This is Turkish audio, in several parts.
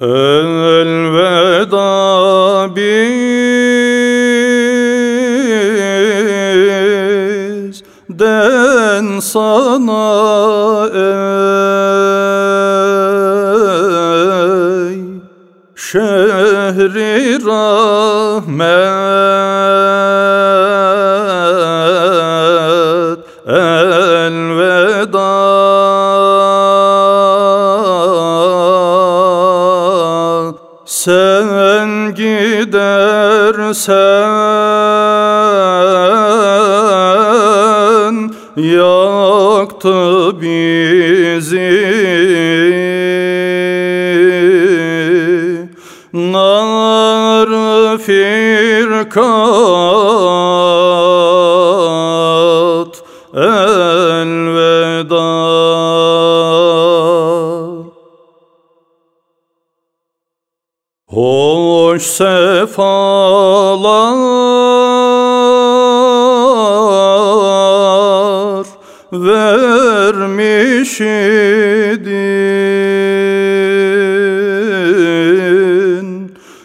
Elveda bizden sana ey. Şehri rahmet sen gidersen yaktı bizi. Nar firkat Hoş sefalar vermiş idin.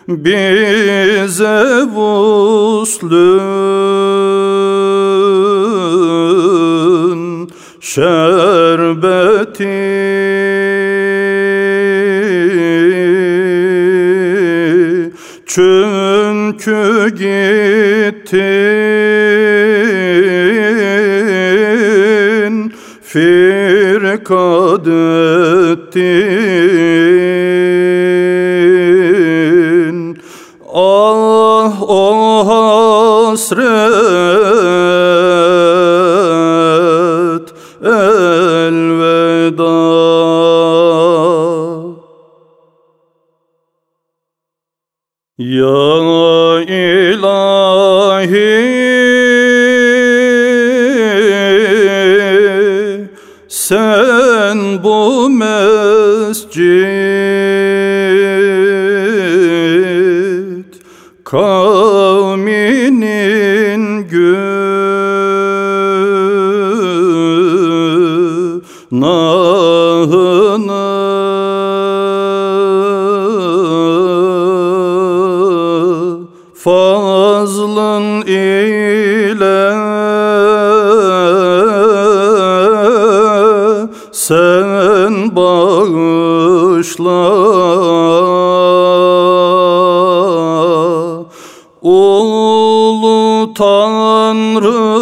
Bize vuslun şerbeti çünkü gittin firkad ettin. Ah o hasret elveda Ya ilahi. Sen bu mescid kavminin günahını fazlın ile sen bağışla. Ulu Tanrı